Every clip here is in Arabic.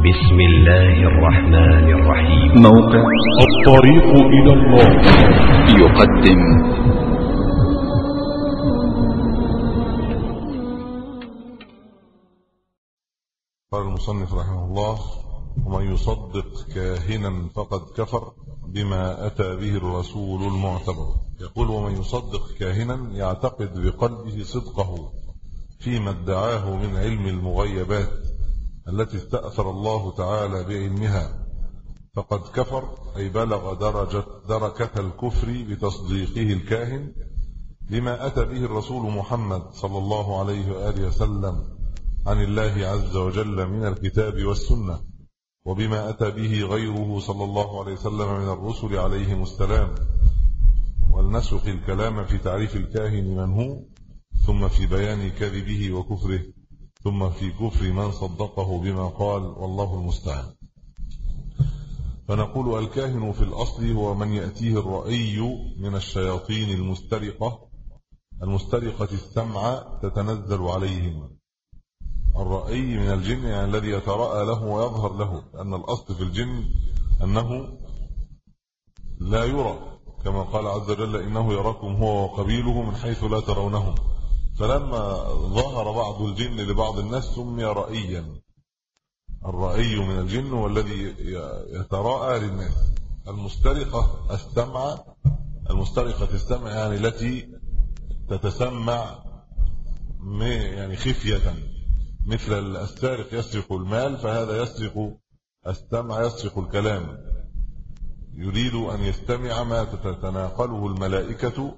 بسم الله الرحمن الرحيم. موقع الطريق إلى الله. يقدم. قال المصنف رحمه الله ومن يصدق كاهنا فقد كفر بما أتى به الرسول المعتبر. يقول ومن يصدق كاهنا يعتقد بقلبه صدقه فيما ادعاه من علم المغيبات التي استأثر الله تعالى بعلمها فقد كفر أي بلغ درجة دركة الكفر بتصديقه الكاهن لما أتى به الرسول محمد صلى الله عليه وآله وسلم عن الله عز وجل من الكتاب والسنة وبما أتى به غيره صلى الله عليه وسلم من الرسل عليهم السلام. ولنسق الكلام في تعريف الكاهن من هو ثم في بيان كذبه وكفره. ثم في كفر من صدقه بما قال والله المستعان. فنقول الكاهن في الأصل هو من يأتيه الرأي من الشياطين المسترقة المسترقة السمع تتنزل عليهم. الرأي من الجن يعني الذي يترأى له ويظهر له لأن الأصل في الجن أنه لا يرى. كما قال عز وجل إنه يراكم هو وقبيله من حيث لا ترونهم. فلما ظهر بعض الجن لبعض الناس سمي رأيا. الرأي من الجن والذي يتراءى للناس. المسترقة السمع المسترقة السمع يعني التي تتسمع يعني خفية. مثل السارق يسرق المال فهذا يسرق السمع يسرق الكلام. يريد أن يستمع ما تتناقله الملائكة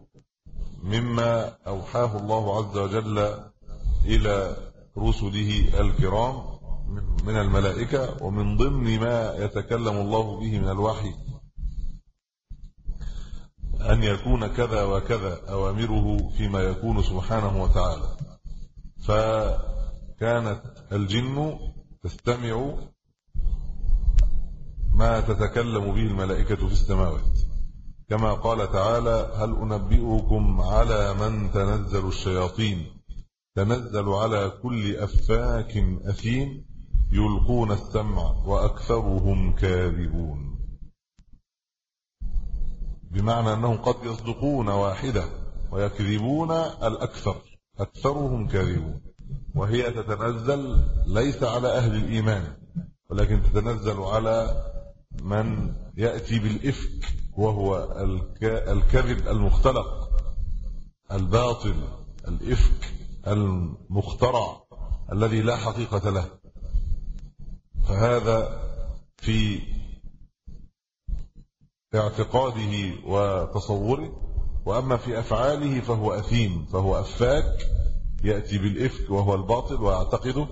مما أوحاه الله عز وجل إلى رسله الكرام من الملائكة ومن ضمن ما يتكلم الله به من الوحي. أن يكون كذا وكذا أوامره فيما يكون سبحانه وتعالى. فكانت الجن تستمع ما تتكلم به الملائكة في السماوات. كما قال تعالى هل أنبئكم على من تنزل الشياطين؟ تنزل على كل أفاك أثيم يلقون السمع وأكثرهم كاذبون. بمعنى أنهم قد يصدقون واحدة ويكذبون الأكثر أكثرهم كاذبون. وهي تتنزل ليس على أهل الإيمان ولكن تتنزل على من يأتي بالإفك وهو الكذب المختلق الباطل الإفك المخترع الذي لا حقيقة له. فهذا في اعتقاده وتصوره. وأما في أفعاله فهو أثيم فهو أفاك يأتي بالإفك وهو الباطل ويعتقده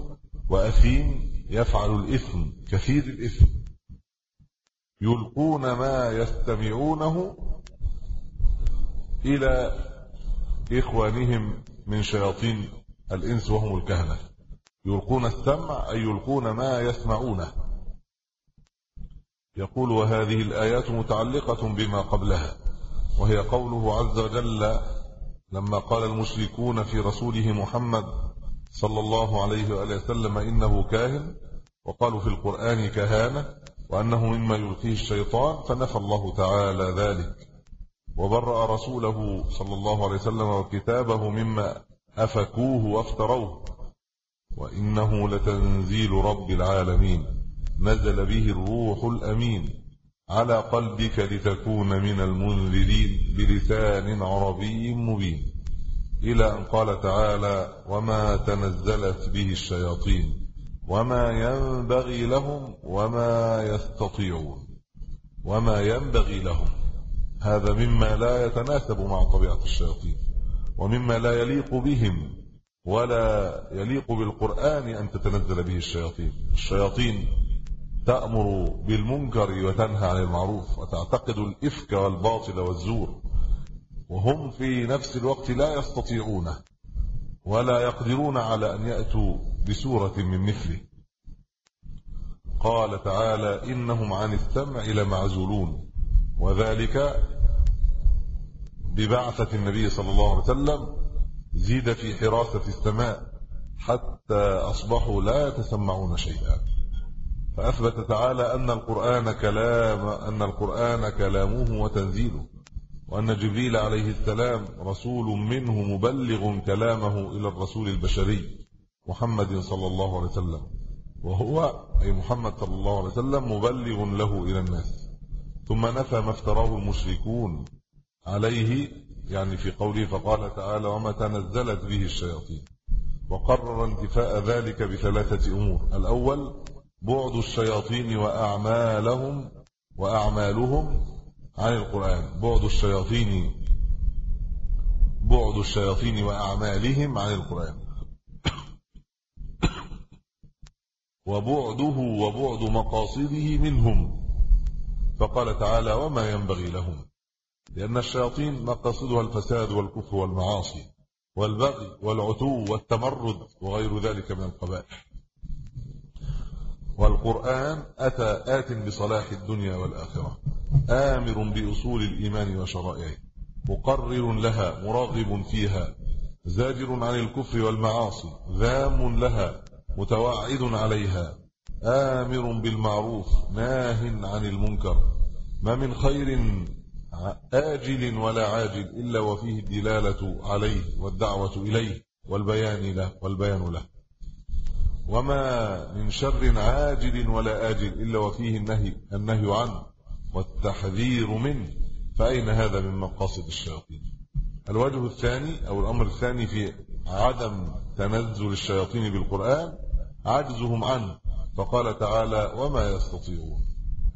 وأثيم يفعل الإثم كثير الإثم. يلقون ما يستمعونه إلى إخوانهم من شياطين الإنس وهم الكهنة. يلقون السمع أي يلقون ما يسمعونه. يقول وهذه الآيات متعلقة بما قبلها وهي قوله عز وجل لما قال المشركون في رسوله محمد صلى الله عليه وآله وسلم إنه كاهن وقالوا في القرآن كهانة وأنه مما يلقيه الشيطان فنفى الله تعالى ذلك. وبرأ رسوله صلى الله عليه وسلم وكتابه مما أفكوه وافتروه. وإنه لتنزيل رب العالمين. نزل به الروح الأمين. على قلبك لتكون من المنذرين بلسان عربي مبين. إلى أن قال تعالى وما تنزلت به الشياطين وما ينبغي لهم وما يستطيعون. وما ينبغي لهم. هذا مما لا يتناسب مع طبيعة الشياطين. ومما لا يليق بهم. ولا يليق بالقرآن أن تتنزل به الشياطين. الشياطين تأمر بالمنكر وتنهى عن المعروف. وتعتقد الإفك والباطل والزور. وهم في نفس الوقت لا يستطيعونه. ولا يقدرون على أن يأتوا بسورة من مثله. قال تعالى إنهم عن السمع لمعزولون. وذلك ببعثة النبي صلى الله عليه وسلم زيد في حراسة السماء حتى أصبحوا لا يتسمعون شيئا. فأثبت تعالى أن القرآن كلام أن القرآن كلامه وتنزيله. وأن جبريل عليه السلام رسول منه مبلغ كلامه إلى الرسول البشري محمد صلى الله عليه وسلم. وهو أي محمد صلى الله عليه وسلم مبلغ له إلى الناس. ثم نفى ما افتراه المشركون عليه يعني في قوله فقال تعالى وما تنزلت به الشياطين. وقرر انتفاء ذلك بثلاثة أمور. الأول بعد الشياطين وأعمالهم وأعمالهم عن القرآن. بعد الشياطين بعد الشياطين وأعمالهم عن القرآن. وبعده وبعد مقاصده منهم. فقال تعالى وما ينبغي لهم لأن الشياطين مقاصدها الفساد والكفر والمعاصي والبغي والعتو والتمرد وغير ذلك من القبائح والقرآن أتى آت بصلاح الدنيا والآخرة آمر بأصول الإيمان وشرائعه مقرر لها مراغب فيها زاجر عن الكفر والمعاصي ذام لها متوعد عليها آمر بالمعروف ناه عن المنكر ما من خير آجل ولا عاجل إلا وفيه الدلالة عليه والدعوة إليه والبيان له والبيان له. وما من شر عاجل ولا آجل إلا وفيه النهي النهي عنه والتحذير منه. فأين هذا من مقاصد الشياطين؟ الوجه الثاني أو الأمر الثاني في عدم تنزل الشياطين بالقرآن عجزهم عنه. فقال تعالى وما يستطيعون.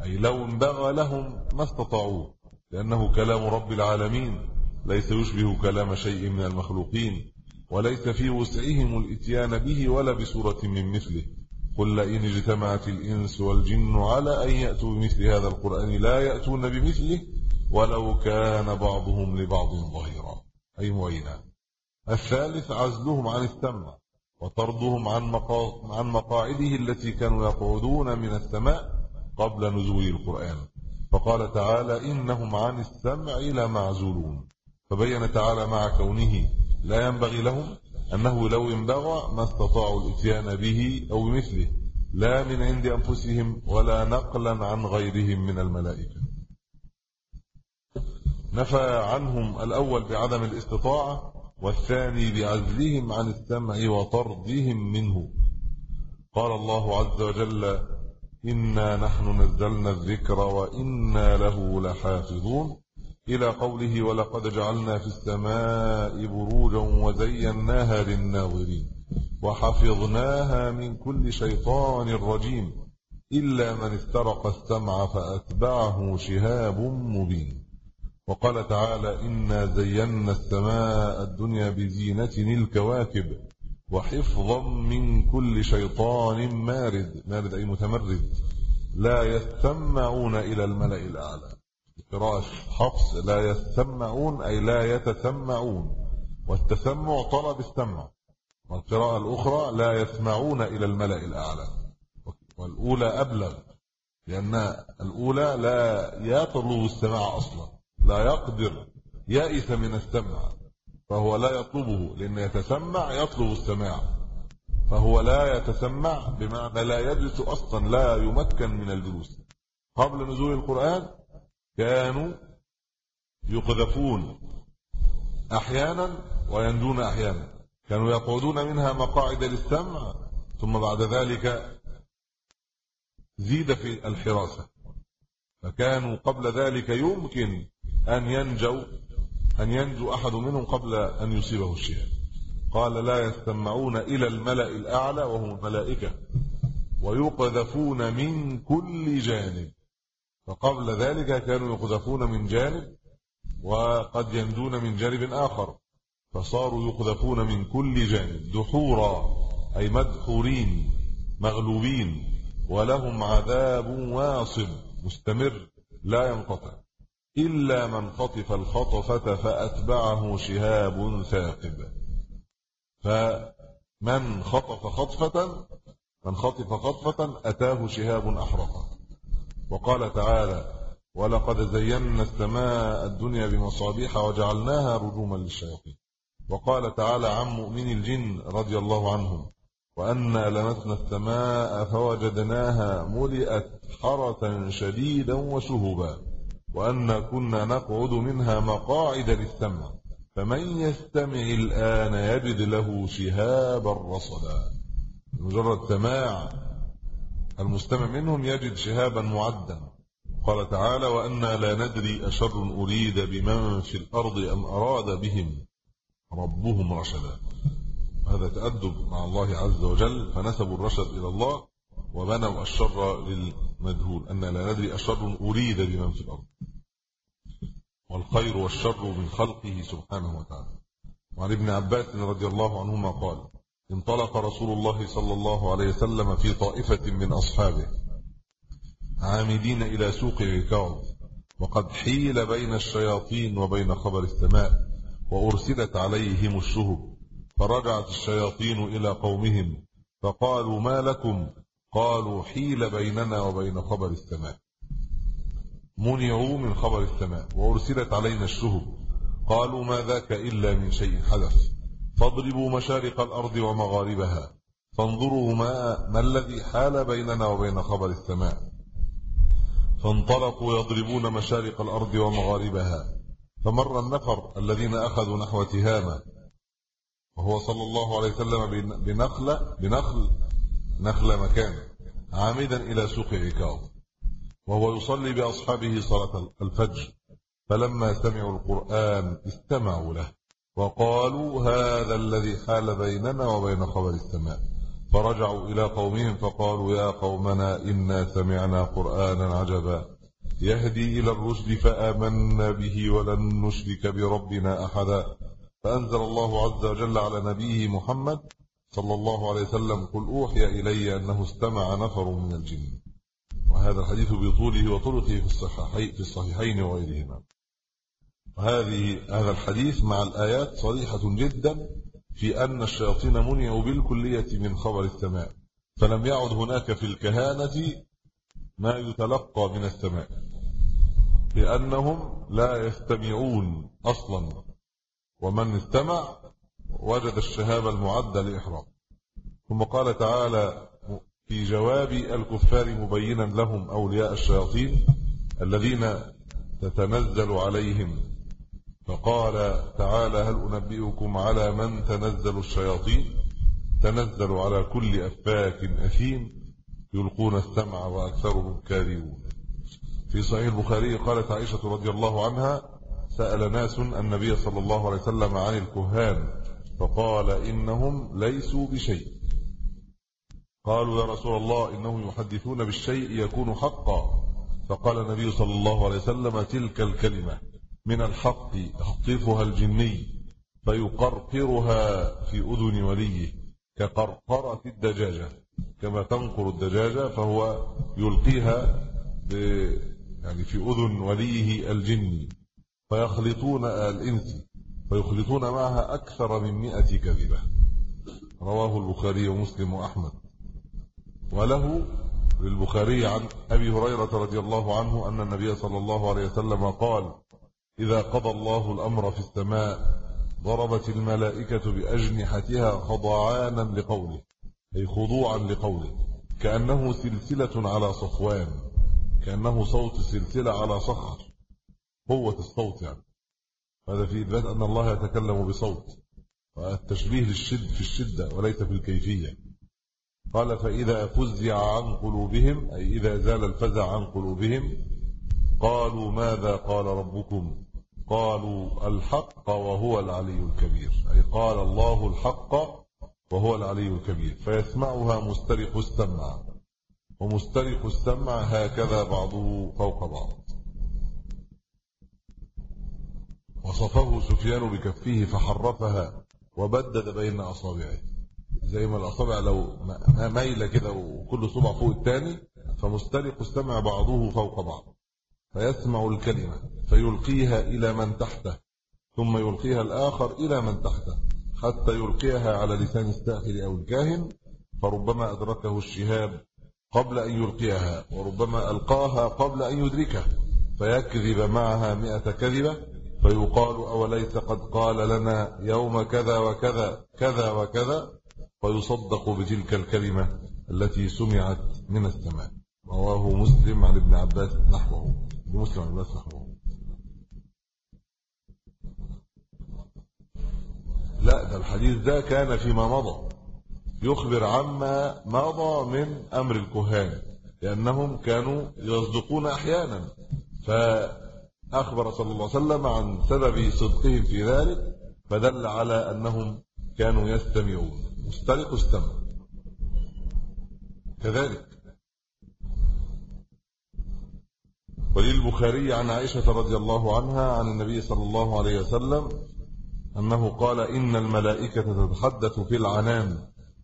أي لو انبغى لهم ما استطاعوه لأنه كلام رب العالمين ليس يشبه كلام شيء من المخلوقين. وليس في وسعهم الإتيان به ولا بسورة من مثله. قل لئن اجتمعت الإنس والجن على أن يأتوا بمثل هذا القرآن لا يأتون بمثله ولو كان بعضهم لبعض ظهيرا أي معينا الثالث عزلهم عن السمع وطردهم عن, عن مقاعده التي كانوا يقعدون من السماء قبل نزول القرآن. فقال تعالى إنهم عن السمع لمعزولون. فبين تعالى مع كونه لا ينبغي لهم أنه لو انبغى ما استطاعوا الإتيان به أو بمثله لا من عند أنفسهم ولا نقلا عن غيرهم من الملائكة. نفى عنهم الأول بعدم الاستطاعة والثاني بعزلهم عن السمع وطردهم منه. قال الله عز وجل إنا نحن نزلنا الذكر وإنا له لحافظون إلى قوله ولقد جعلنا في السماء بروجا وزيناها للناظرين وحفظناها من كل شيطان رجيم إلا من استرق السمع فأتبعه شهاب مبين وقال تعالى إنا زينا السماء الدنيا بزينة الكواكب وحفظا من كل شيطان مارد مارد أي متمرد لا يستمعون إلى الملأ الأعلى قراءة حفص لا يستمعون أي لا يتسمعون والتسمع طلب السمع والقراءة الأخرى لا يسمعون إلى الملأ الأعلى والأولى أبلغ لأن الأولى لا يطلب السماع أصلا لا يقدر يائس من السمع فهو لا يطلبه لأن يتسمع يطلب السماع فهو لا يتسمع بمعنى لا يجلس أصلا لا يمكن من الجلوس. قبل نزول القرآن كانوا يقذفون أحيانا وينجون أحيانا. كانوا يقعدون منها مقاعد للسمع ثم بعد ذلك زيد في الحراسة. فكانوا قبل ذلك يمكن أن ينجوا أن ينجو أحد منهم قبل أن يصيبه الشهاب. قال لا يستمعون إلى الملأ الأعلى وهم الملائكة ويقذفون من كل جانب. فقبل ذلك كانوا يقذفون من جانب وقد ينجون من جانب آخر فصاروا يقذفون من كل جانب دحورا أي مدحورين مغلوبين ولهم عذاب واصب مستمر لا ينقطع إلا من خطف الخطفة فأتبعه شهاب ثاقب. فمن خطف خطفة من خطف خطفة أتاه شهاب أحرقه. وقال تعالى ولقد زينا السماء الدنيا بمصابيح وجعلناها رجوما للشياطين وقال تعالى عن مؤمن الجن رضي الله عنهم وأنا لمسنا السماء فوجدناها ملئت حرة شديدا وشهبا وأنا كنا نقعد منها مقاعد للسمع فمن يستمع الآن يجد له شهابا رصدا مجرد سماع المستمع منهم يجد شهابا معدا. قال تعالى وأنا لا ندري أشر أريد بمن في الأرض أم أراد بهم ربهم رشدا. هذا تأدب مع الله عز وجل فنسبوا الرشد إلى الله وبنوا الشر للمجهول. أن لا ندري أشر أريد بمن في الأرض. والخير والشر من خلقه سبحانه وتعالى. وعن ابن عباس رضي الله عنهما قال انطلق رسول الله صلى الله عليه وسلم في طائفة من أصحابه عامدين إلى سوق عكاظ وقد حيل بين الشياطين وبين خبر السماء وأرسلت عليهم الشهب. فرجعت الشياطين إلى قومهم فقالوا ما لكم؟ قالوا حيل بيننا وبين خبر السماء. منعوا من خبر السماء وأرسلت علينا الشهب. قالوا ما ذاك إلا من شيء حدث. فاضربوا مشارق الأرض ومغاربها. فانظروا ما, ما الذي حال بيننا وبين خبر السماء. فانطلقوا يضربون مشارق الأرض ومغاربها. فمر النفر الذين أخذوا نحو تهامة. وهو صلى الله عليه وسلم بنخلة بنخل نخل مكان عامدا إلى سوق عكاظ. وهو يصلي بأصحابه صلاة الفجر. فلما سمعوا القرآن استمعوا له. وقالوا هذا الذي حال بيننا وبين خبر السماء. فرجعوا إلى قومهم فقالوا يا قومنا إنا سمعنا قرآنا عجبا. يهدي إلى الرشد فآمنا به ولن نشرك بربنا أحدا. فأنزل الله عز وجل على نبيه محمد صلى الله عليه وسلم قل أوحي إلي أنه استمع نفر من الجن. وهذا الحديث بطوله وطرقه في الصحيحين, في الصحيحين وغيرهما. وهذه هذا الحديث مع الآيات صريحة جدا في أن الشياطين منعوا بالكلية من خبر السماء. فلم يعد هناك في الكهانة ما يتلقى من السماء. لأنهم لا يستمعون أصلا. ومن استمع وجد الشهاب المعد لإحرام. ثم قال تعالى في جواب الكفار مبينا لهم أولياء الشياطين الذين تتنزل عليهم. فقال تعالى هل أنبئكم على من تنزل الشياطين؟ تنزل على كل أفاك أثيم يلقون السمع وأكثرهم كاذبون. في صحيح البخاري قالت عائشة رضي الله عنها سأل ناس النبي صلى الله عليه وسلم عن الكهان فقال إنهم ليسوا بشيء. قالوا يا رسول الله إنهم يحدثون بالشيء يكون حقا. فقال النبي صلى الله عليه وسلم تلك الكلمة. من الحق يخطفها الجني فيقرقرها في أذن وليه كقرقرة الدجاجة كما تنقر الدجاجة فهو يلقيها يعني في أذن وليه الجني. فيخلطون الإنس فيخلطون معها أكثر من مئة كذبة. رواه البخاري ومسلم وأحمد. وله للبخاري عن أبي هريرة رضي الله عنه أن النبي صلى الله عليه وسلم قال إذا قضى الله الأمر في السماء ضربت الملائكة بأجنحتها خضعانا لقوله أي خضوعا لقوله كأنه سلسلة على صفوان كأنه صوت سلسلة على صخر قوة الصوت يعني. هذا في إثبات أن الله يتكلم بصوت والتشبيه للشد في الشدة وليس في الكيفية. قال فإذا فزع عن قلوبهم أي إذا زال الفزع عن قلوبهم قالوا ماذا قال ربكم؟ قالوا الحق وهو العلي الكبير. أي قال الله الحق وهو العلي الكبير. فيسمعها مسترق السمع. ومسترق السمع هكذا بعضه فوق بعض. وصفه سفيان بكفيه فحرفها وبدد بين أصابعه. زي ما الأصابع لو مايلة كده وكل صبع فوق الثاني فمستلق السمع بعضه فوق بعض. فيسمع الكلمة فيلقيها إلى من تحته ثم يلقيها الآخر إلى من تحته حتى يلقيها على لسان الساحر أو الكاهن فربما أدركه الشهاب قبل أن يلقيها وربما ألقاها قبل أن يدركه فيكذب معها مئة كذبة فيقال أوليس قد قال لنا يوم كذا وكذا كذا وكذا فيصدق بتلك الكلمة التي سمعت من السماء. رواه مسلم عن ابن عباس نحوه. لا ده الحديث ده كان فيما مضى. يخبر عما مضى من أمر الكهان لأنهم كانوا يصدقون أحيانا. فأخبر صلى الله عليه وسلم عن سبب صدقهم في ذلك فدل على أنهم كانوا يستمعون. مسترق استمع كذلك. وللبخاري عن عائشة رضي الله عنها عن النبي صلى الله عليه وسلم أنه قال إن الملائكة تتحدث في العنان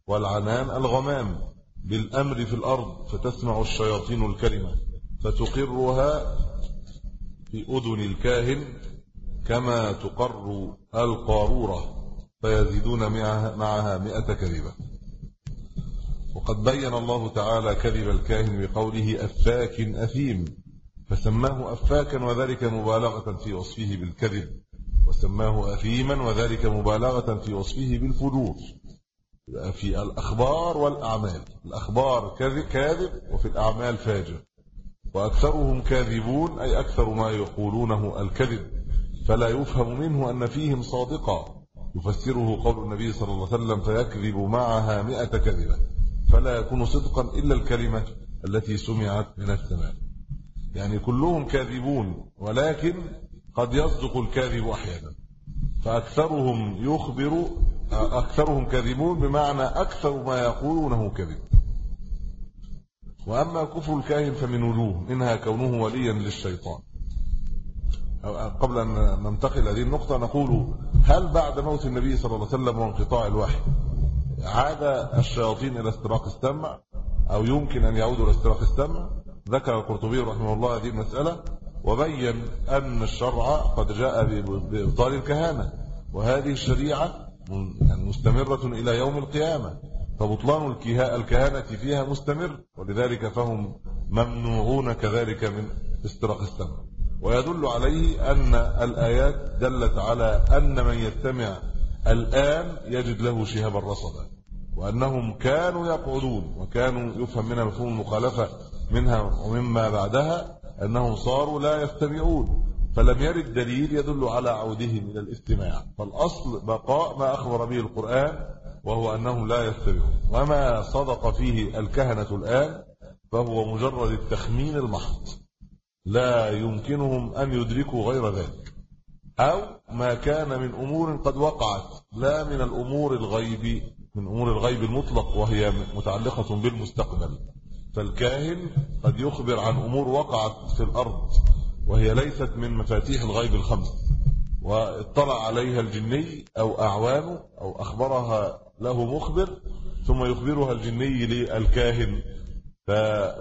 والعنان الغمام بالأمر في الأرض فتسمع الشياطين الكلمة فتقرها في أذن الكاهن كما تقر القارورة فيزيدون معها مئة كذبة. وقد بين الله تعالى كذب الكاهن بقوله أفاك أثيم. فسماه أفاكا وذلك مبالغة في وصفه بالكذب وسماه أثيما وذلك مبالغة في وصفه بالفجور. في الأخبار والأعمال الأخبار كاذب وفي الأعمال فاجر. وأكثرهم كاذبون أي أكثر ما يقولونه الكذب. فلا يفهم منه أن فيهم صادقا. يفسره قول النبي صلى الله عليه وسلم فيكذب معها مئة كذبة. فلا يكون صدقا إلا الكلمة التي سمعت من السماء. يعني كلهم كاذبون ولكن قد يصدق الكاذب أحيانا. فأكثرهم يخبر أكثرهم كاذبون بمعنى أكثر ما يقولونه كذب وأما كفر الكاهن فمن وجوه منها كونه وليا للشيطان. قبل أن ننتقل هذه النقطة نقول هل بعد موت النبي صلى الله عليه وسلم وانقطاع الوحي عاد الشياطين إلى استراق السمع؟ أو يمكن أن يعودوا إلى استراق السمع؟ ذكر القرطبي رحمه الله هذه المسألة وبين أن الشرع قد جاء بإبطال الكهانة وهذه الشريعة يعني مستمرة إلى يوم القيامة فبطلان الكهانة فيها مستمر ولذلك فهم ممنوعون كذلك من استراق السمع. ويدل عليه أن الآيات دلت على أن من يستمع الآن يجد له شهابا رصدا وأنهم كانوا يقعدون وكانوا يفهم منها مفهوم المخالفة منها ومما بعدها أنهم صاروا لا يستمعون فلم يرد دليل يدل على عودهم إلى الاستماع. فالأصل بقاء ما أخبر به القرآن وهو أنهم لا يستمعون. وما صدق فيه الكهنة الآن فهو مجرد التخمين المحض. لا يمكنهم أن يدركوا غير ذلك. أو ما كان من أمور قد وقعت لا من الأمور الغيب من أمور الغيب المطلق وهي متعلقة بالمستقبل. فالكاهن قد يخبر عن أمور وقعت في الأرض وهي ليست من مفاتيح الغيب الخمس واطلع عليها الجني أو أعوانه أو أخبرها له مخبر ثم يخبرها الجني للكاهن.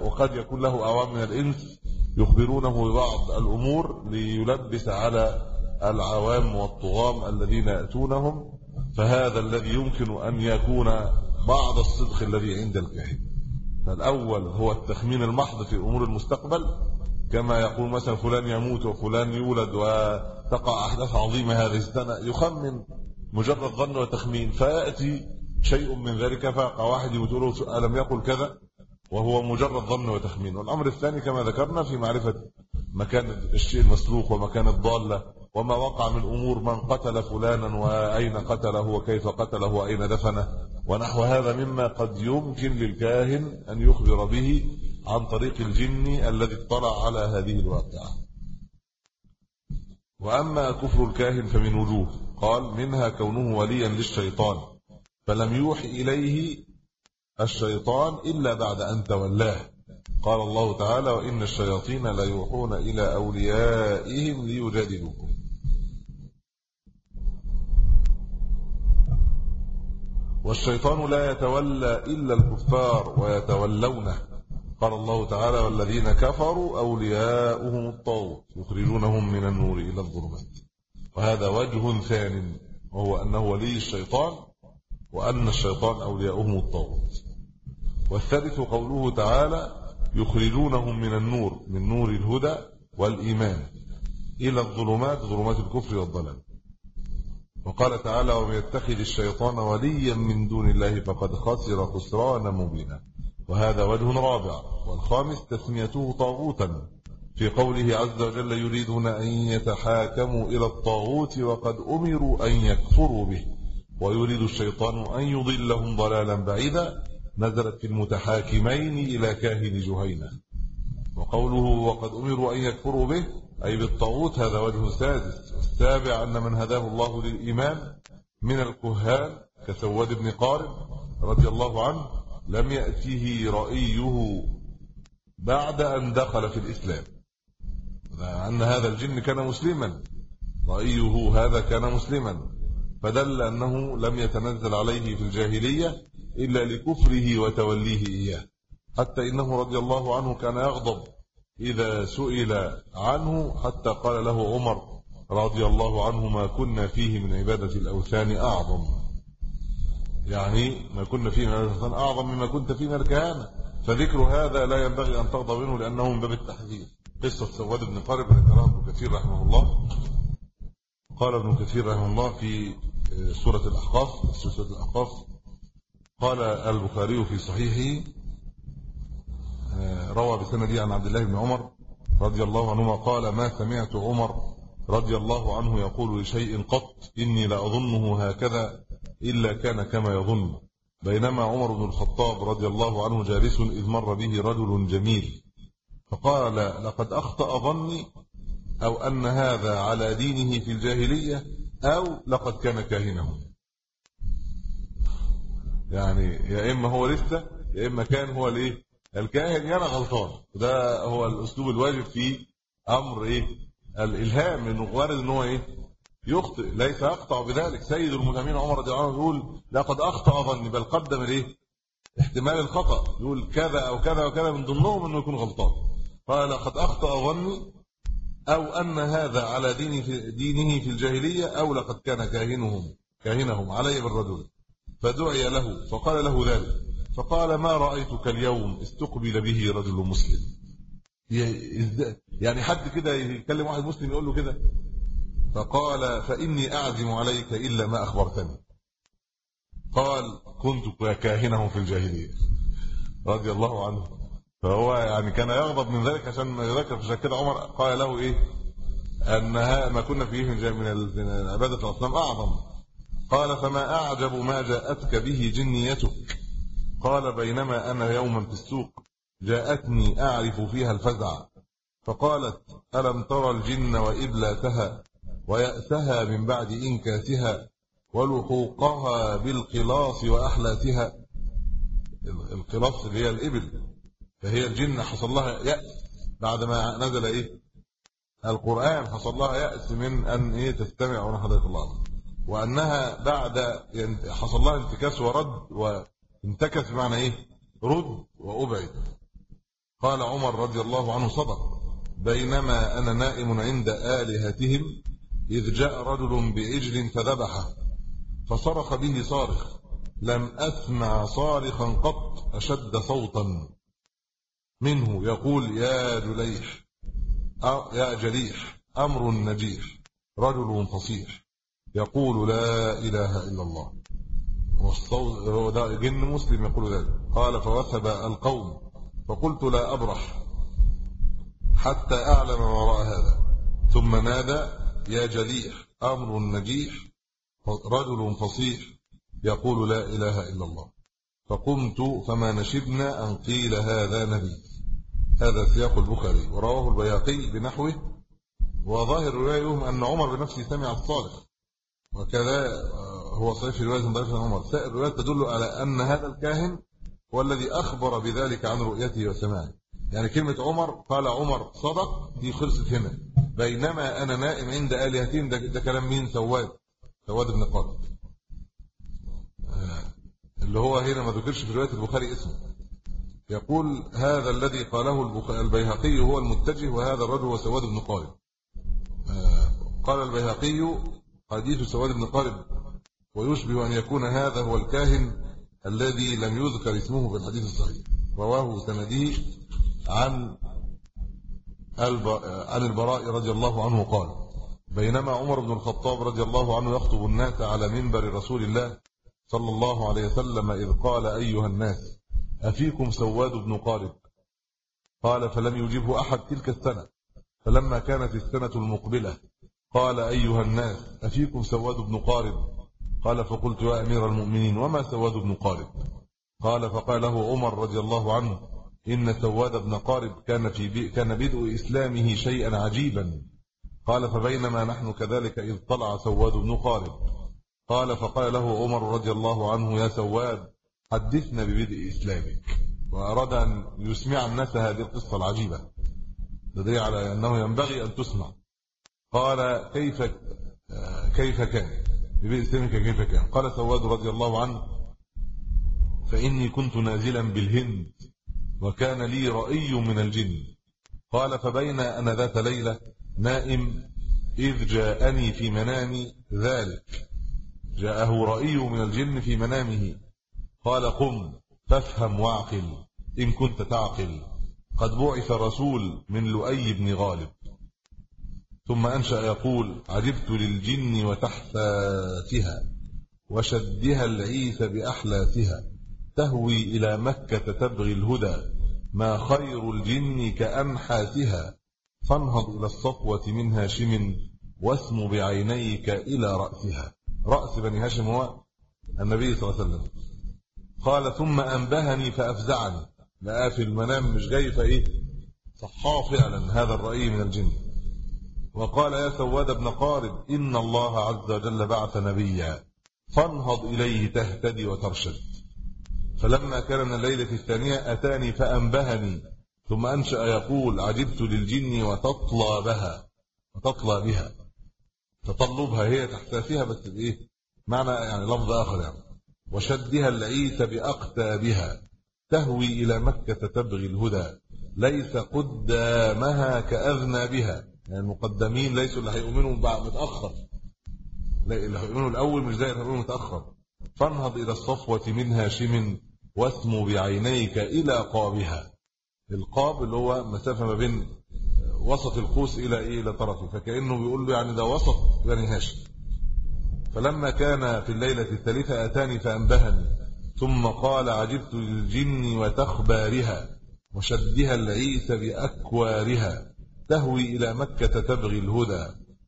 وقد يكون له أعوان من الإنس يخبرونه ببعض الأمور ليلبس على العوام والطغام الذين يأتونهم فهذا الذي يمكن أن يكون بعض الصدق الذي عند الكاهن. فالأول هو التخمين المحض في أمور المستقبل كما يقول مثلا فلان يموت وفلان يولد وتقع أحداث عظيمة هذه السنة يخمن مجرد ظن وتخمين فيأتي شيء من ذلك فيقع واحد يقول ألم يقل كذا؟ وهو مجرد ظن وتخمين. والأمر الثاني كما ذكرنا في معرفة مكان الشيء المسلوق ومكان الضالة وما وقع من أمور من قتل فلانا وأين قتله وكيف قتله وأين دفنه ونحو هذا مما قد يمكن للكاهن أن يخبر به عن طريق الجن الذي اطلع على هذه الواقعة. وأما كفر الكاهن فمن وجوه. قال منها كونه وليا للشيطان. فلم يوحي إليه الشيطان إلا بعد أن تولاه. قال الله تعالى وإن الشياطين لا يوحون إلى أوليائهم ليجادلوكم. والشيطان لا يتولى إلا الكفار ويتولونه. قال الله تعالى والذين كفروا أولياؤهم الطاغوت يخرجونهم من النور إلى الظلمات. وهذا وجه ثان وهو أنه ولي الشيطان وأن الشيطان أولياؤهم الطاغوت. والثالث قوله تعالى يخرجونهم من النور من نور الهدى والإيمان إلى الظلمات ظلمات الكفر والضلال. وقال تعالى ومن يتخذ الشيطان وليا من دون الله فقد خسر خسرانا مبينا. وهذا وجه رابع. والخامس تسميته طاغوتا. في قوله عز وجل يريدون أن يتحاكموا إلى الطاغوت وقد أمروا أن يكفروا به. ويريد الشيطان أن يضلهم ضلالا بعيدا. نزلت في المتحاكمين إلى كاهن جهينة. وقوله وقد أمروا أن يكفروا به أي بالطاغوت هذا وجه سادس السابع أن من هداه الله للإيمان من الكهان كسواد بن قارب رضي الله عنه لم يأته رأيه بعد أن دخل في الإسلام. أن هذا الجن كان مسلما رأيه هذا كان مسلما فدل أنه لم يتنزل عليه في الجاهلية إلا لكفره وتوليه إياه. حتى إنه رضي الله عنه كان يغضب إذا سئل عنه حتى قال له عمر رضي الله عنه ما كنا فيه من عبادة الأوثان أعظم. يعني ما كنا فيه من عبادة الأوثان أعظم مما كنت فيه من الكهانة. فذكر هذا لا ينبغي أن تغضب منه لأنه من باب التحذير. قصة سواد بن قارب ذكرها ابن كثير رحمه الله. قال ابن كثير رحمه الله في سورة الأحقاف سورة الأحقاف. قال البخاري في صحيحه روى بسندي عن عبد الله بن عمر رضي الله عنهما قال ما سمعت عمر رضي الله عنه يقول لشيء قط إني لأظنه هكذا إلا كان كما يظن. بينما عمر بن الخطاب رضي الله عنه جالس إذ مر به رجل جميل فقال لقد أخطأ ظني أو أن هذا على دينه في الجاهلية أو لقد كان كاهنه يعني يا إما هو لسه يا إما كان هو الإيه الكاهن يانا غلطان. وده هو الأسلوب الواجب في أمر إيه؟ الإلهام إنه وارد إن هو إيه؟ يخطئ. ليس يقطع بذلك. سيد المتهمين عمر رضي الله عنه يقول لقد أخطأ ظني بل قدم الإيه احتمال الخطأ. يقول كذا أو كذا وكذا من ضمنهم إنه يكون غلطان. قال لقد أخطأ ظني أو أن هذا على دين في دينه في الجاهلية أو لقد كان كاهنهم كاهنهم علي بالرجل فدعي له فقال له ذلك. فقال ما رأيتك اليوم استقبل به رجل مسلم. يعني حد كده يكلم واحد مسلم يقول له كده. فقال فإني أعزم عليك إلا ما أخبرتني. قال كنت كاهنهم في الجاهلية. رضي الله عنه. فهو يعني كان يغضب من ذلك عشان ما يذكر في كده عمر. قال له إيه؟ انها ما كنا فيه من عبادة الأصنام أعظم. قال فما أعجب ما جاءتك به جنيتك. قال بينما أنا يوما في السوق جاءتني أعرف فيها الفزع فقالت ألم ترى الجن وإبلاتها ويأسها من بعد إنكاسها ولحوقها بالقلاص وأحلاتها؟ القلاص اللي هي الإبل فهي الجن حصل لها يأس بعد ما نزل إيه؟ القرآن حصل لها يأس من أن إيه تستمع ونحضرة الله وأنها بعد حصل لها انتكاس ورد وانتكس بمعنى إيه؟ رد وأبعد. قال عمر رضي الله عنه صدق. بينما أنا نائم عند آلهتهم إذ جاء رجل بعجل فذبحه فصرخ به صارخ لم أسمع صارخا قط أشد صوتا. منه يقول يا جليح يا جليح أمر نجيح رجل فصيح يقول لا إله إلا الله. هو جن مسلم يقول ذلك. قال فوثب القوم فقلت لا أبرح حتى أعلم وراء هذا. ثم نادى يا جليح أمر نجيح رجل فصيح يقول لا إله إلا الله. فقمت فما نشبنا أن قيل هذا نبي. هذا سياق البخاري ورواه البياقي بنحوه وظاهر روايهم أن عمر بنفسه سمع الصالح وكذا هو صحيح في رواية ضعيفة عمر سائر الروايات تدل على أن هذا الكاهن هو الذي أخبر بذلك عن رؤيته وسماعه. يعني كلمة عمر قال عمر صدق دي خلصت هنا. بينما أنا نائم عند آلهتين ده, ده كلام مين؟ سواد. سواد بن قاد آه، اللي هو هنا ما ذكرش في رواية البخاري اسمه. يقول هذا الذي قاله البيهقي هو المتجه وهذا الرجل هو سواد بن قارب. آه، قال البيهقي حديث سواد بن قارب ويشبه أن يكون هذا هو الكاهن الذي لم يذكر اسمه في الحديث الصحيح. رواه سنده عن عن البراء رضي الله عنه قال بينما عمر بن الخطاب رضي الله عنه يخطب الناس على منبر رسول الله صلى الله عليه وسلم إذ قال أيها الناس أفيكم سواد بن قارب؟ قال فلم يجبه أحد تلك السنة. فلما كانت السنة المقبلة قال أيها الناس أفيكم سواد بن قارب؟ قال فقلت يا أمير المؤمنين وما سواد بن قارب؟ قال فقال له عمر رضي الله عنه إن سواد بن قارب كان في كان بدء إسلامه شيئا عجيبا. قال فبينما نحن كذلك إذ طلع سواد بن قارب. قال فقال له عمر رضي الله عنه يا سواد حدثنا ببدء إسلامك. وأراد أن يسمع الناس هذه القصة العجيبة. لدي على أنه ينبغي أن تسمع. قال كيف كيف كان؟ ببدء إسلامك كيف كان. قال سواد رضي الله عنه فإني كنت نازلا بالهند وكان لي رأي من الجن. قال فبين أنا ذات ليلة نائم إذ جاءني في منامي ذلك. جاءه رأي من الجن في منامه. قال قم فافهم واعقل إن كنت تعقل. قد بعث رسول من لؤي بن غالب. ثم أنشأ يقول عجبت للجن وتحفاتها وشدها العيث بأحلاسها تهوي إلى مكة تبغي الهدى ما خير الجن كأنحاسها فانهض إلى الصفوة من هاشم واسم بعينيك إلى رأسها. رأس بني هاشم هو النبي صلى الله عليه وسلم. قال ثم أنبهني فأفزعني. لقى في المنام مش جاي فإيه؟ صحاه فعلا هذا الرأي من الجن. وقال يا سواد بن قارب إن الله عز وجل بعث نبيا فانهض إليه تهتدي وترشد. فلما كان من الليلة الثانية أتاني فأنبهني. ثم أنشأ يقول عجبت للجن وتطلى بها وتطلى بها. تطلبها هي تحتاسها بس بإيه معنى يعني لفظ آخر يعني. وشدها العيس بأقتابها. تهوي إلى مكة تبغي الهدى. ليس قدامها كأذنى بها يعني المقدمين ليسوا اللي هيؤمنوا بعد متأخر. اللي هيؤمنوا الأول مش زي اللي هيؤمنوا متأخر. فانهض إلى الصفوة من هاشم واسمو بعينيك إلى قابها. القاب اللي هو مسافة ما بين وسط القوس إلى إيه؟ إلى طرفه. فكأنه بيقول له يعني ده وسط بني هاشم. فلما كان في الليلة الثالثة أتاني فأنبهني. ثم قال عجبت للجن وتخبارها وشدها العيس بأكوارها. تهوي إلى مكة تبغي الهدى.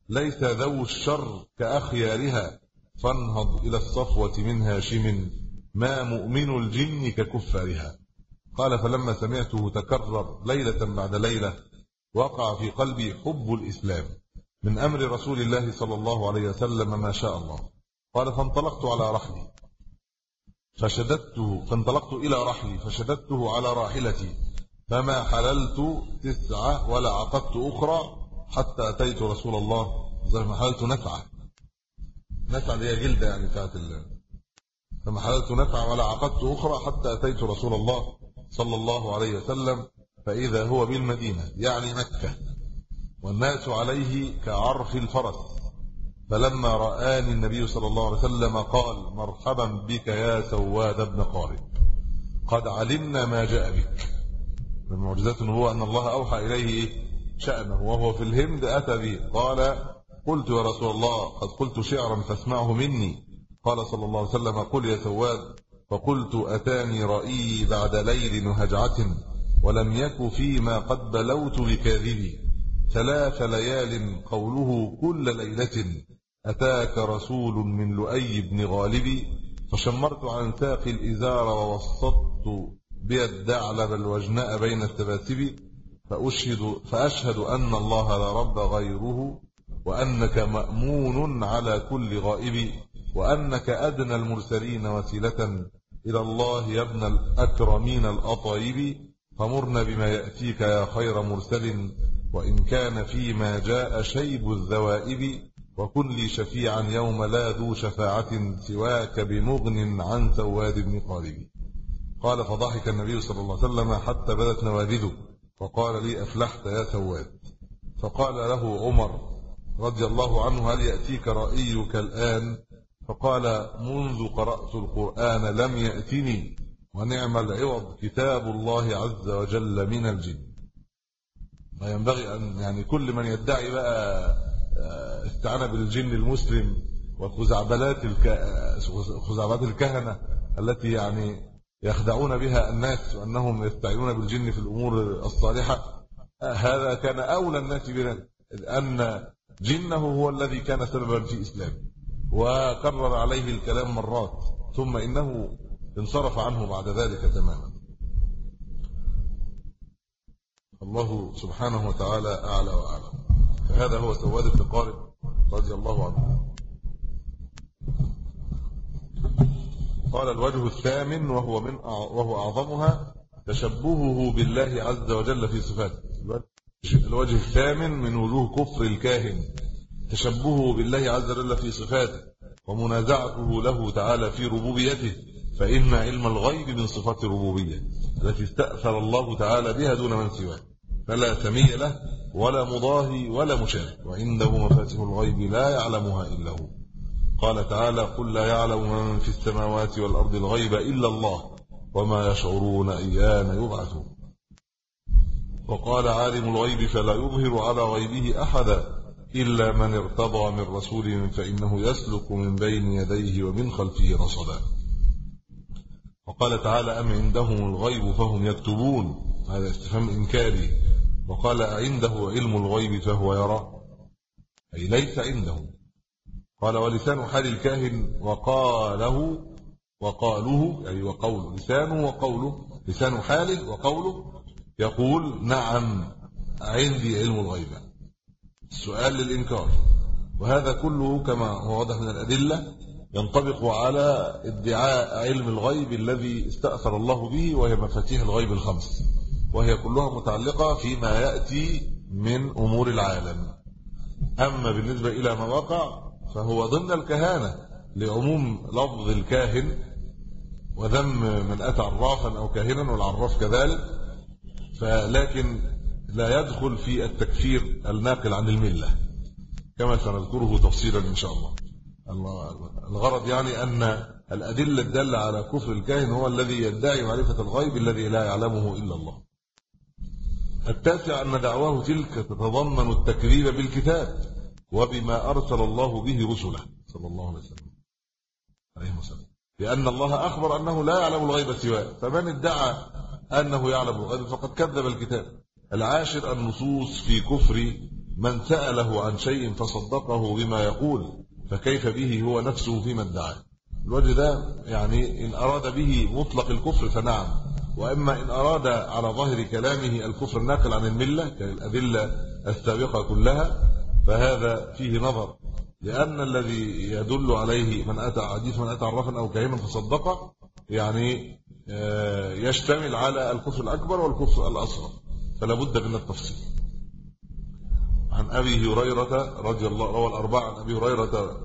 ليس ذو الشر كأخيارها. فانهض إلى الصفوة من هاشم. ما مؤمن الجن ككفارها. قال فلما سمعته تكرر ليلة بعد ليلة وقع في قلبي حب الإسلام. من أمر رسول الله صلى الله عليه وسلم ما شاء الله. قال فانطلقت على رحلي. فشددته فانطلقت إلى رحلي. فشددته على راحلتي. فما حللت تسعة ولا عقدت أخرى حتى أتيت رسول الله. زي ما حللت نسعة اللي هي جلدة يعني بتاعت الله فما حللت نسعة ولا عقدت أخرى حتى أتيت رسول الله صلى الله عليه وسلم. فإذا هو بالمدينة يعني مكة. والناس عليه كعرف الفرس. فلما رآني النبي صلى الله عليه وسلم قال مرحبا بك يا سواد بن قارب. قد علمنا ما جاء بك. من معجزات هو أن الله أوحى إليه شأنه وهو في الهند أتى به. قال قلت يا رسول الله قد قلت شعرا فاسمعه مني. قال صلى الله عليه وسلم قل يا سواد. فقلت أتاني رأيي بعد ليل وهجعة ولم يك فيما قد بلوت بكاذبي. ثلاث ليال قوله كل ليلة أتاك رسول من لؤي بن غالب فشمرت عن ساق الإزار ووسطت بي الذعلب الوجناء بين السباسب فأشهد, فأشهد أن الله لا رب غيره وأنك مأمون على كل غائب وأنك أدنى المرسلين وسيلة إلى الله يا ابن الأكرمين الأطايب فمرنا بما يأتيك يا خير مرسل وإن كان فيما جاء شيب الذوائب وكن لي شفيعا يوم لا ذو شفاعة سواك بمغن عن سواد بن قارب. قال فضحك النبي صلى الله عليه وسلم حتى بدت نوادده. فقال لي أفلحت يا سواد. فقال له عمر رضي الله عنه هل يأتيك رأيك الآن؟ فقال منذ قرأت القرآن لم يأتني. ونعم العوض كتاب الله عز وجل من الجن. فينبغي أن يعني كل من يدعي بقى آه، استعان بالجن المسلم وخزعبلات خزعبلات الكهنة التي يعني يخدعون بها الناس وأنهم يستعينون بالجن في الأمور الصالحة. هذا كان أولى الناس بذلك أن جنه هو الذي كان سببا في إسلامه وكرر عليه الكلام مرات ثم إنه انصرف عنه بعد ذلك تماما. الله سبحانه وتعالى أعلى وأعلم فهذا هو سواد بن قارب رضي الله عنه. قال الوجه الثامن وهو من وهو أعظمها تشبهه بالله عز وجل في صفاته. الوجه الثامن من وجوه كفر الكاهن تشبهه بالله عز وجل في صفاته ومنازعته له تعالى في ربوبيته فإن علم الغيب من صفات الربوبية التي استأثر الله تعالى بها دون من سواه. فلا سمي له ولا مضاهي ولا مشابه وعنده مفاتيح الغيب لا يعلمها إلا هو. قال تعالى قل لا يعلم من في السماوات والأرض الغيب إلا الله وما يشعرون أيان يبعثون. وقال عالم الغيب فلا يظهر على غيبه أحدا إلا من ارتضى من رسول فإنه يسلك من بين يديه ومن خلفه رصدا. وقال تعالى أم عندهم الغيب فهم يكتبون؟ هذا استفهام إنكاري. وقال عنده علم الغيب فهو يرى. أي ليس عنده قال ولسان حال الكاهن وقاله وقاله أي وقوله لسانه وقوله لسان حاله وقوله يقول نعم عندي علم الغيب. السؤال للإنكار. وهذا كله كما هو واضح من الأدلة ينطبق على ادعاء علم الغيب الذي استأثر الله به وهي مفاتيح الغيب الخمس. وهي كلها متعلقة فيما يأتي من أمور العالم. أما بالنسبة إلى ما وقع فهو ضمن الكهانة لعموم لفظ الكاهن وذم من أتى عرافا أو كاهنا والعراف كذلك. فلكن لا يدخل في التكفير الناقل عن الملة كما سنذكره تفصيلا إن شاء الله. الغرض يعني أن الأدلة الدالة على كفر الكاهن هو الذي يدعي معرفة الغيب الذي لا يعلمه إلا الله. التاسع أن دعواه تلك تتضمن التكذيب بالكتاب. وبما أرسل الله به رسله. صلى الله عليه وسلم. عليه وسلم. لأن الله أخبر أنه لا يعلم الغيب سواه. فمن ادعى أنه يعلم الغيب فقد كذب الكتاب. العاشر النصوص في كفر من سأله عن شيء فصدقه بما يقول فكيف به هو نفسه فيما ادعاه. الوجه ده يعني إن أراد به مطلق الكفر فنعم. وإما إن أراد على ظاهر كلامه الكفر الناقل عن الملة كالأدلة السابقة كلها فهذا فيه نظر. لأن الذي يدل عليه من أتى حديث من أتى عرفا أو كهيما فصدقه يعني آه، يشتمل على الكفر الأكبر والكفر الأصغر. فلا بد من التفصيل. عن أبي هريرة رضي الله روى الأربعة عن أبي هريرة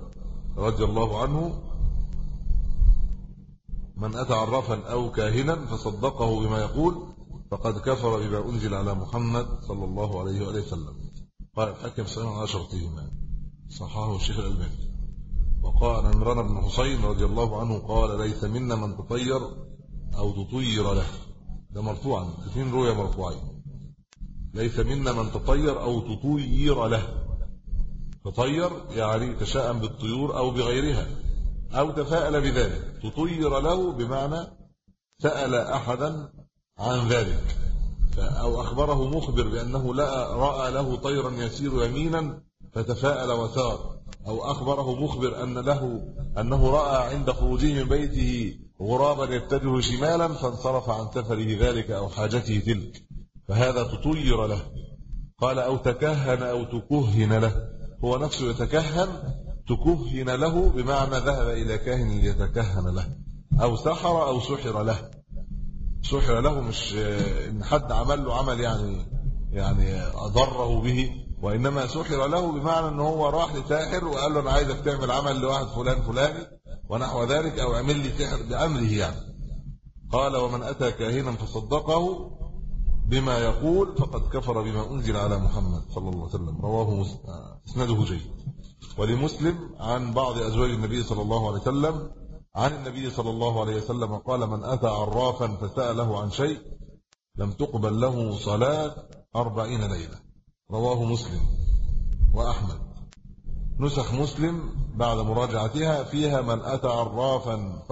رضي الله عنه من أتى عرفا أو كاهنا فصدقه بما يقول فقد كفر بما أنزل على محمد صلى الله عليه وآله وسلم. قال الحكم صحيح على شرطهما صححه الشيخ الألباني. وقال عمران بن حسين رضي الله عنه قال ليس منا من تطير أو تطير له. ده مرفوعا. اثنين رؤيا مرفوعين. ليس منا من تطير أو تطير له. تطير يعني تشاءم بالطيور أو بغيرها. أو تفاءل بذلك. تطير له بمعنى سأل أحدا عن ذلك. أو أخبره مخبر بأنه لا رأى له طيرا يسير يمينا فتفاءل وسار أو أخبره مخبر أن له أنه رأى عند خروجه من بيته غرابا يتجه شمالا فانصرف عن سفره ذلك أو حاجته تلك فهذا تطير له. قال أو تكهن أو تكهن له. هو نفسه يتكهن تكهن له بمعنى ذهب إلى كاهن ليتكهن له أو سحر أو سحر له. سحر له مش إن حد عمل له عمل يعني يعني أضره به وإنما سحر له بمعنى أنه هو راح لساحر وقال له أنا عايزك تعمل عمل لواحد فلان فلاني ونحو ذلك أو اعمل لي سحر بأمره يعني. قال ومن أتى كاهنا فصدقه بما يقول فقد كفر بما أنزل على محمد صلى الله عليه وسلم. رواه اسنده جيد. ولمسلم عن بعض أزواج النبي صلى الله عليه وسلم عن النبي صلى الله عليه وسلم قال من أتى عرافا فسأله عن شيء لم تقبل له صلاة أربعين ليلة. رواه مسلم وأحمد. نسخ مسلم بعد مراجعتها فيها من أتى عرافا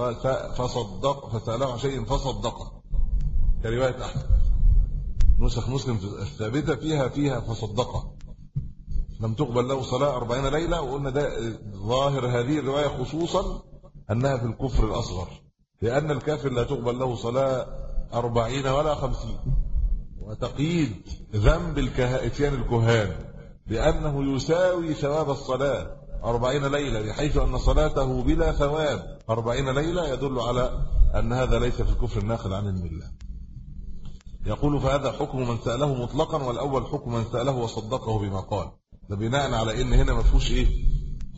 فصدق فسأله عن شيء فصدقه. كرواية أحمد. نسخ مسلم الثابتة فيها فيها فصدقه. لم تقبل له صلاة أربعين ليلة وقلنا ده ظاهر هذه الرواية خصوصا أنها في الكفر الأصغر لأن الكافر لا تقبل له صلاة أربعين ولا خمسين. وتقييد ذنب إتيان الكهان بأنه يساوي ثواب الصلاة أربعين ليلة بحيث أن صلاته بلا ثواب أربعين ليلة يدل على أن هذا ليس في الكفر الناقل عن الملة يقول فهذا حكم من سأله مطلقا والأول حكم من سأله وصدقه بما قال. ده بناء على إن هنا ما فيهوش إيه؟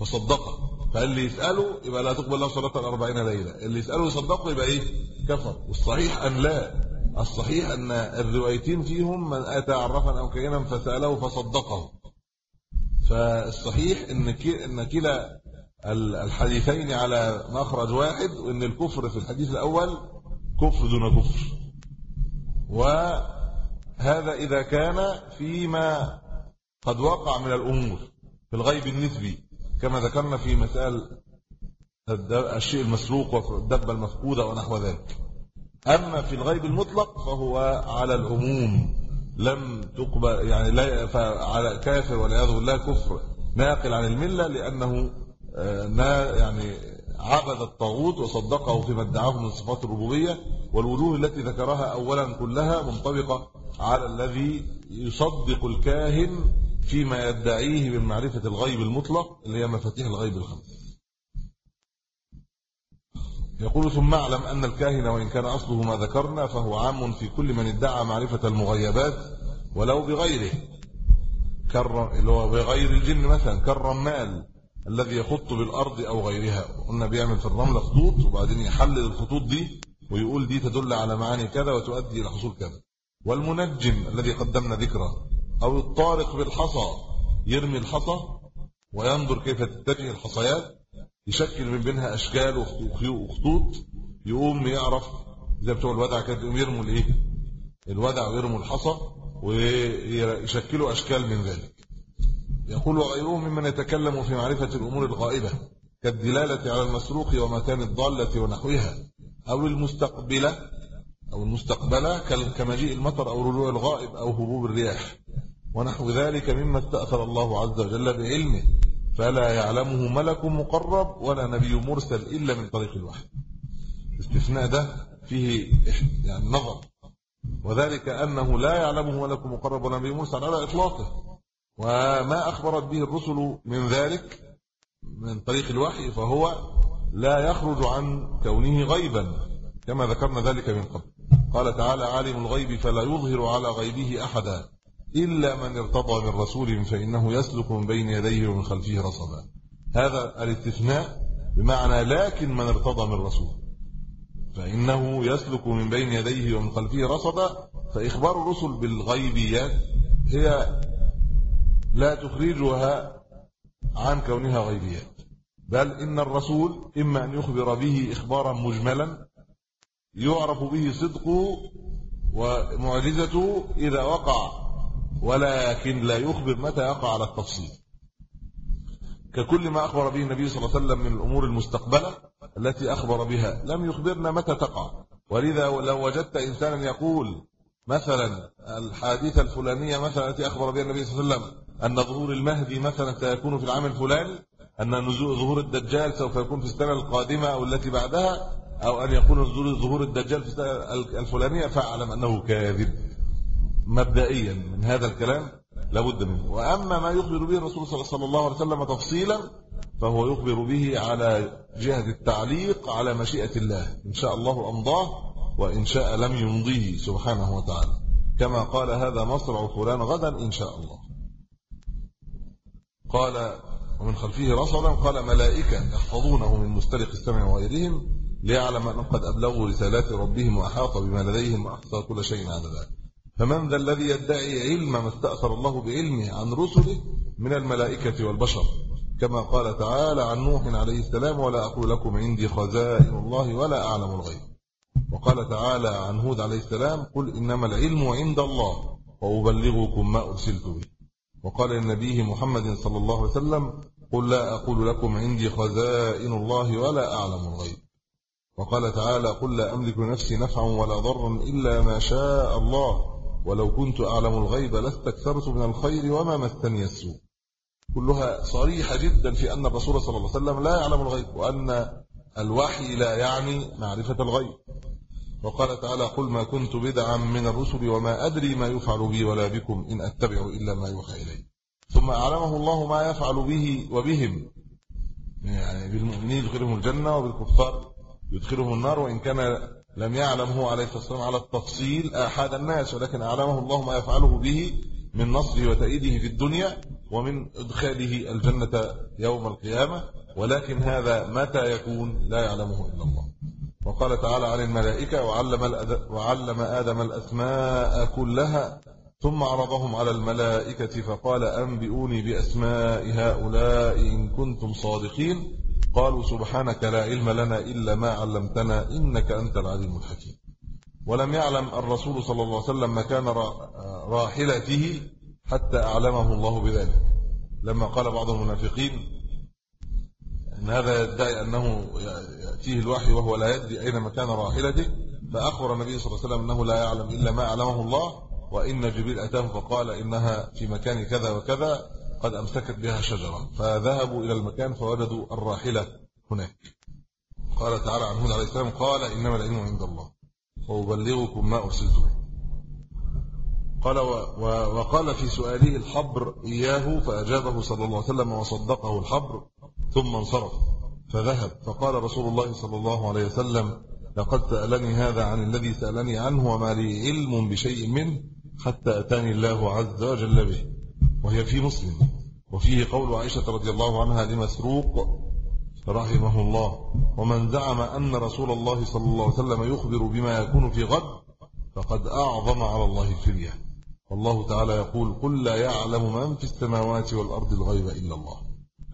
فصدقه فاللي يساله يبقى لا تقبل له صلاه 40 ليلة. اللي يساله يصدقه يبقى إيه؟ كفر. والصحيح أن لا. الصحيح أن الروايتين فيهم من أتى عرفا أو كينا فسأله فصدقه. فالصحيح إن إن كلا الحديثين على مخرج واحد وإن الكفر في الحديث الأول كفر دون كفر. وهذا إذا كان فيما قد وقع من الأمور في الغيب النسبي. كما ذكرنا في مسائل الشيء المسروق والدبة المفقودة ونحو ذلك. أما في الغيب المطلق فهو على العموم لم تقبل يعني لا فعلى كافر والعياذ بالله كفر ناقل عن الملة لأنه ما آه، يعني عبد الطاغوت وصدقه فيما ادعاه من صفات الربوبية والوجوه التي ذكرها اولا كلها منطبقة على الذي يصدق الكاهن فيما يدعيه من معرفة الغيب المطلق اللي هي مفاتيح الغيب الخمس. يقول ثم اعلم أن الكاهن وإن كان أصله ما ذكرنا فهو عام في كل من ادعى معرفة المغيبات ولو بغيره. كالر... اللي هو بغير الجن مثلا كالرمال الذي يخط بالأرض أو غيرها. قلنا بيعمل في الرمل خطوط وبعدين يحلل الخطوط دي ويقول دي تدل على معاني كذا وتؤدي إلى حصول كذا. والمنجم الذي قدمنا ذكره. أو الطارق بالحصى يرمي الحصى وينظر كيف تتجه الحصيات يشكل من بينها أشكال وخطوط يقوم يعرف زي بتوع الودع كده يقوم يرموا الإيه؟ الودع ويرموا الحصى ويشكلوا أشكال من ذلك. يقول وغيرهم ممن يتكلم في معرفة الأمور الغائبة كالدلالة على المسروق ومكان الضالة ونحوها أو المستقبلة أو المستقبلة كمجيء المطر أو رجوع الغائب أو هروب الرياح. ونحو ذلك مما استأثر الله عز وجل بعلمه. فلا يعلمه ملك مقرب ولا نبي مرسل إلا من طريق الوحي. الاستثناء ده فيه يعني نظر. وذلك أنه لا يعلمه ملك مقرب ولا نبي مرسل على إطلاقه. وما أخبرت به الرسل من ذلك من طريق الوحي فهو لا يخرج عن كونه غيبا كما ذكرنا ذلك من قبل. قال تعالى عالم الغيب فلا يظهر على غيبه أحدا. إلا من ارتضى من رسول فإنه يسلك من بين يديه ومن خلفه رصدا. هذا الاستثناء بمعنى لكن من ارتضى من رسول. فإنه يسلك من بين يديه ومن خلفه رصدا. فإخبار الرسل بالغيبيات هي لا تخرجها عن كونها غيبيات. بل إن الرسول إما أن يخبر به إخبارا مجملا يعرف به صدقه ومعجزته إذا وقع ولكن لا يخبر متى يقع على التفصيل. ككل ما أخبر به النبي صلى الله عليه وسلم من الأمور المستقبلة التي أخبر بها لم يخبرنا متى تقع. ولذا لو وجدت إنسانا يقول مثلا الحادثة الفلانية مثلا التي أخبر بها النبي صلى الله عليه وسلم أن ظهور المهدي مثلا سيكون في العام الفلاني أن ظهور الدجال سوف يكون في السنة القادمة أو التي بعدها أو أن يكون ظهور الدجال في السنة الفلانية فأعلم أنه كاذب. مبدئيا من هذا الكلام لابد منه. وأما ما يخبر به الرسول صلى الله عليه وسلم تفصيلا فهو يخبر به على جهة التعليق على مشيئة الله. إن شاء الله أمضاه وإن شاء لم يمضيه سبحانه وتعالى. كما قال هذا مصرع فلان غدا إن شاء الله. قال ومن خلفه رصدا قال ملائكة يحفظونه من مسترق السمع وغيرهم ليعلم أن قد أبلغوا رسالات ربهم وأحاط بما لديهم وأحصى كل شيء عددا فمن ذا الذي يدعي علم ما استأثر الله بعلمه عن رسله من الملائكة والبشر. كما قال تعالى عن نوح عليه السلام ولا أقول لكم عندي خزائن الله ولا أعلم الغيب. وقال تعالى عن هود عليه السلام قل إنما العلم عند الله وأبلغكم ما أرسلت به. وقال لنبيه محمد صلى الله عليه وسلم قل لا أقول لكم عندي خزائن الله ولا أعلم الغيب. وقال تعالى قل لا أملك لنفسي نفعا ولا ضرا إلا ما شاء الله ولو كنت أعلم الغيب لاستكثرت من الخير وما مسني السوء. كلها صريحة جدا في أن الرسول صلى الله عليه وسلم لا يعلم الغيب وأن الوحي لا يعني معرفة الغيب. وقال تعالى قل ما كنت بدعا من الرسل وما أدري ما يفعل بي ولا بكم إن أتبع إلا ما يوحى إلي. ثم أعلمه الله ما يفعل به وبهم. يعني بالمؤمنين يدخلهم الجنة وبالكفار يدخلهم النار وإن كان لم يعلم هو عليه الصلاة والسلام على التفصيل أحد الناس ولكن أعلمه الله ما يفعله به من نصره وتأييده في الدنيا ومن إدخاله الجنة يوم القيامة ولكن هذا متى يكون؟ لا يعلمه إلا الله. وقال تعالى عن الملائكة وعلم, وعلم آدم الأسماء كلها ثم عرضهم على الملائكة فقال أنبئوني بأسماء هؤلاء إن كنتم صادقين. قالوا سبحانك لا علم لنا إلا ما علمتنا إنك أنت العليم الحكيم. ولم يعلم الرسول صلى الله عليه وسلم مكان راحلته حتى أعلمه الله بذلك. لما قال بعض المنافقين إن هذا يدعي أنه يأتيه الوحي وهو لا يدري أين مكان راحلته فأخبر النبي صلى الله عليه وسلم أنه لا يعلم إلا ما علمه الله وإن جبريل أتاه فقال إنها في مكان كذا وكذا قد أمسكت بها شجرة فذهبوا إلى المكان فوجدوا الراحلة هناك. قال تعالى عن هود عليه السلام قال إنما العلم عند الله وأبلغكم ما ارسلت به قال وقال في سؤاله الحبر إياه فأجابه صلى الله عليه وسلم وصدقه الحبر ثم انصرف. فذهب. فقال رسول الله صلى الله عليه وسلم لقد سألني هذا عن الذي سألني عنه وما لي علم بشيء منه حتى أتاني الله عز وجل به. وهي في مسلم. وفيه قول عائشة رضي الله عنها لمسروق رحمه الله ومن زعم أن رسول الله صلى الله عليه وسلم يخبر بما يكون في غد فقد أعظم على الله الفرية والله تعالى يقول قل لا يعلم من في السماوات والأرض الغيب إلا الله.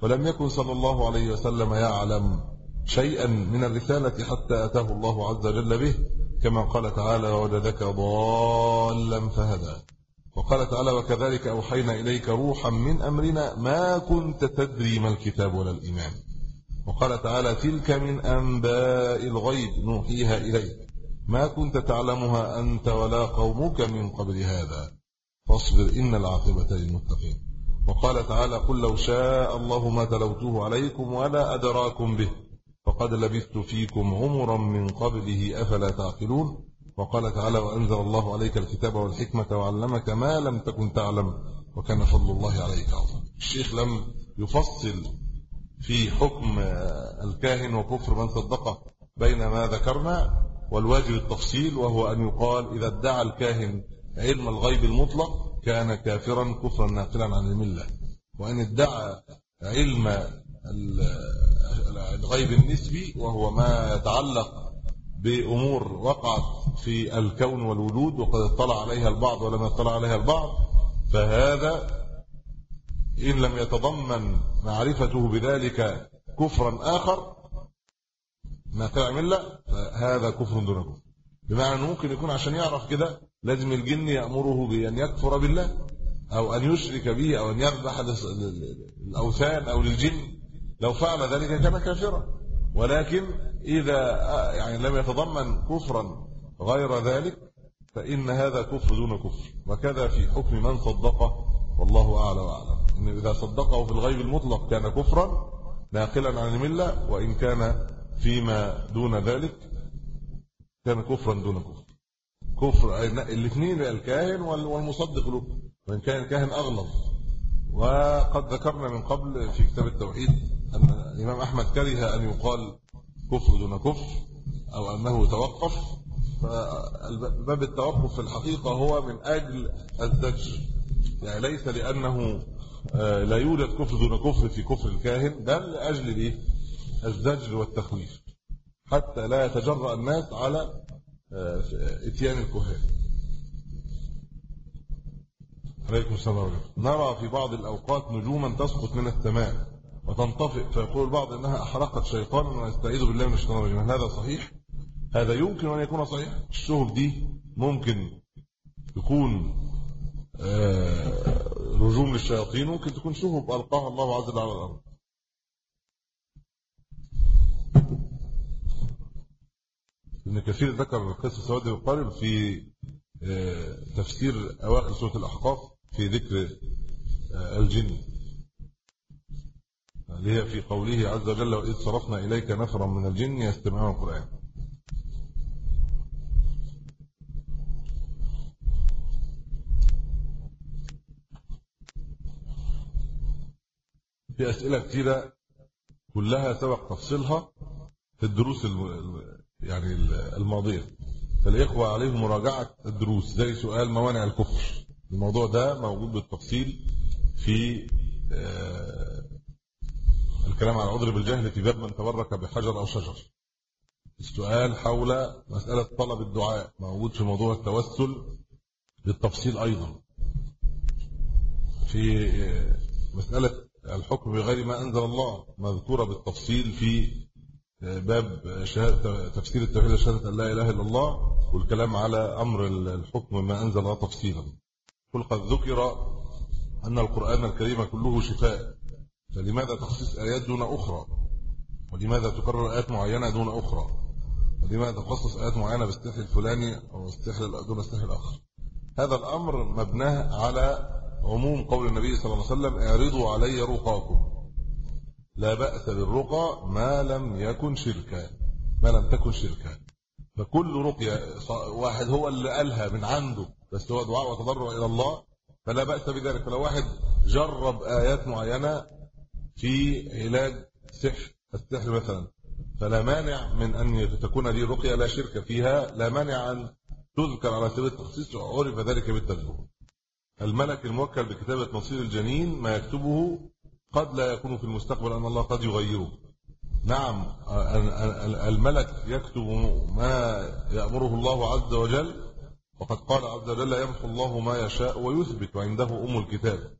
ولم يكن صلى الله عليه وسلم يعلم شيئا من الرسالة حتى أتاه الله عز وجل به كما قال تعالى ووجدك ضالا فهدى. وقال تعالى وكذلك أوحينا إليك روحا من أمرنا ما كنت تدري ما الكتاب ولا الإيمان. وقال تعالى تلك من أنباء الغيب نوحيها إليك. ما كنت تعلمها أنت ولا قومك من قبل هذا. فاصبر إن العاقبة للمتقين. وقال تعالى قل لو شاء الله ما تلوته عليكم ولا أدراكم به. فقد لبثت فيكم عمرا من قبله أفلا تعقلون. وقال تعالى وأنزل الله عليك الكتاب والحكمة وعلمك ما لم تكن تعلم وكان فضل الله عليك عظيم. الشيخ لم يفصل في حكم الكاهن وكفر من صدقه بين ما ذكرنا والواجب التفصيل وهو أن يقال إذا ادعى الكاهن علم الغيب المطلق كان كافرا كفرا ناقلا عن الملة. وإن ادعى علم الغيب النسبي وهو ما يتعلق بأمور وقعت في الكون والوجود وقد اطلع عليها البعض ولم يطلع عليها البعض فهذا إن لم يتضمن معرفته بذلك كفرا آخر ناقل عن ملة فهذا كفر دون كفر بمعنى أنه ممكن يكون عشان يعرف كده لازم الجن يأمره بأن يكفر بالله أو أن يشرك به أو أن يذبح الأوثان أو للجن لو فعل ذلك كان كافرا. ولكن إذا يعني لم يتضمن كفرا غير ذلك فإن هذا كفر دون كفر. وكذا في حكم من صدقه والله أعلى وأعلم. إن إذا صدقه في الغيب المطلق كان كفرا ناقلا عن الملة وإن كان فيما دون ذلك كان كفرا دون كفر. كفر الاثنين الكاهن والمصدق له. وإن كان الكاهن أغلظ. وقد ذكرنا من قبل في كتاب التوحيد أن الإمام أحمد كره أن يقال كفر دون كفر أو أنه توقف فباب التوقف في الحقيقة هو من أجل الزجر يعني ليس لأنه آه، لا يوجد كفر دون كفر في كفر الكاهن بل لأجل الايه الزجر والتخويف حتى لا يتجرأ الناس على آه، إتيان الكهان. عليكم السلام عليكم نرى في بعض الأوقات نجوما تسقط من السماء وتنطفئ فيقول البعض إنها أحرقت شيطانا ونستعيذ بالله من الشيطان الرجيم. هذا صحيح؟ هذا يمكن أن يكون صحيح؟ الشهب دي ممكن يكون آه، رجوم للشياطين ممكن تكون شهب ألقاها الله عز وجل على الأرض. ابن كثير ذكر قصة سواد القارب في آه، تفسير أواخر سورة الأحقاف في ذكر آه، الجن. اللي هي في قوله عز وجل وإذ صرفنا إليك نفرا من الجن يستمعون القرآن. في أسئلة كثيرة كلها سبق تفصيلها في الدروس يعني الماضية. فالإخوة عليهم مراجعة الدروس. زي سؤال موانع الكفر. الموضوع ده موجود بالتفصيل في آه، الكلام عن العذر بالجهل في باب من تبرك بحجر أو شجر. السؤال حول مسألة طلب الدعاء موجود في موضوع التوسل بالتفصيل أيضا. في مسألة الحكم بغير ما أنزل الله مذكورة بالتفصيل في باب شهادة تفسير التوحيد شهادة أن لا إله إلا الله والكلام على أمر الحكم ما أنزل الله تفصيلا. قل قد ذكر أن القرآن الكريم كله شفاء. فلماذا تخصيص آيات دون أخرى؟ ولماذا تكرر آيات معينة دون أخرى؟ ولماذا تخصص آيات معينة بالسحر الفلاني أو السحر دون السحر الآخر؟ هذا الأمر مبناه على عموم قول النبي صلى الله عليه وسلم اعرضوا علي رقاكم. لا بأس بالرقى ما لم يكن شركا. ما لم تكن شركا. فكل رقية واحد هو اللي قالها من عنده بس هو دعاء وتضرع إلى الله فلا بأس بذلك. فلو واحد جرب آيات معينة في علاج سحر السحر مثلا. فلا مانع من أن تكون دي رقية لا شرك فيها لا مانع أن تذكر على سبيل التخصيص وعرف ذلك بالتجربة. الملك الموكل بكتابة مصير الجنين ما يكتبه قد لا يكون في المستقبل أن الله قد يغيره. نعم الملك يكتب ما يأمره الله عز وجل وقد قال عز وجل يمحو الله ما يشاء ويثبت. وعنده أم الكتاب.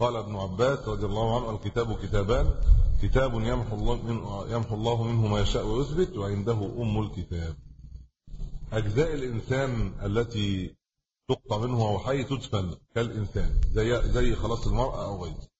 قال ابن عباس رضي الله عنه الكتاب كتابان كتاب يمحو الله, من يمحو الله منه ما يشاء ويثبت وعنده أم الكتاب. أجزاء الإنسان التي تقطع منه وهو حي تدفن كالإنسان زي, زي خلاص المرأة أو غيره.